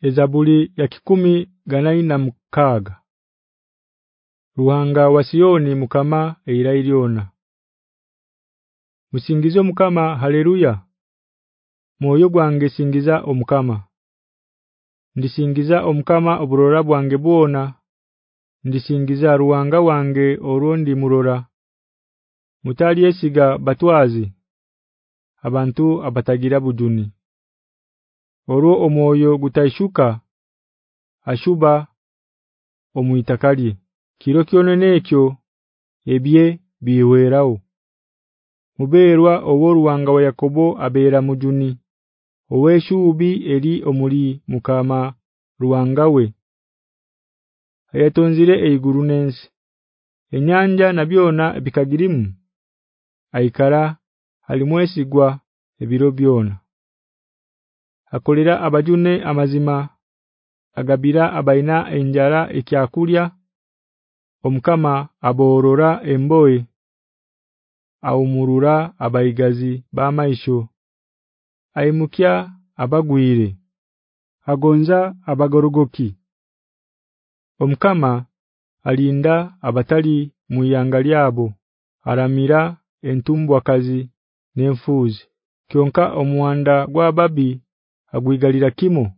Ezabuli ya kikumi ganaina mkaga Ruhanga wa Sioni mukama eira iliona. Musingizo mukama haleluya. Moyo gwange singiza omukama. Ndisingiza omukama oburora bwange bwona. Ndisingiza ruwanga wange orundi murora Mutali esiga batwazi abantu abatagira bujuni Oro omwoyo gutaishuka ashuba omuitakali kiro kyonene ekyo ebye biwerawo Muberwa oworuwanga wa Yakobo abera mujuni. Oweshubi eri omuli mukama ruwangawe Ayatonzire eiguru nensi. Enyanja nabyona bikagirimu Aikara alimwesigwa ebiro byona akolera abajune amazima agabira abaina enjara ekyakulya omukama aborora emboyi aumurura abaigazi bamaisho aimukya abagwire agonza abagorogoki. Omukama alinda abatali muyanga lyabo aramira entumbwa kazi nenfuzi kyonka omuwanda gwa babi agwigalira kimo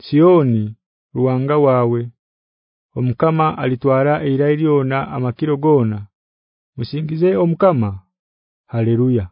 Sioni ruwanga wawe. Omukama alitwara eira iliona amakiro gona. Musingize omukama. Haleluya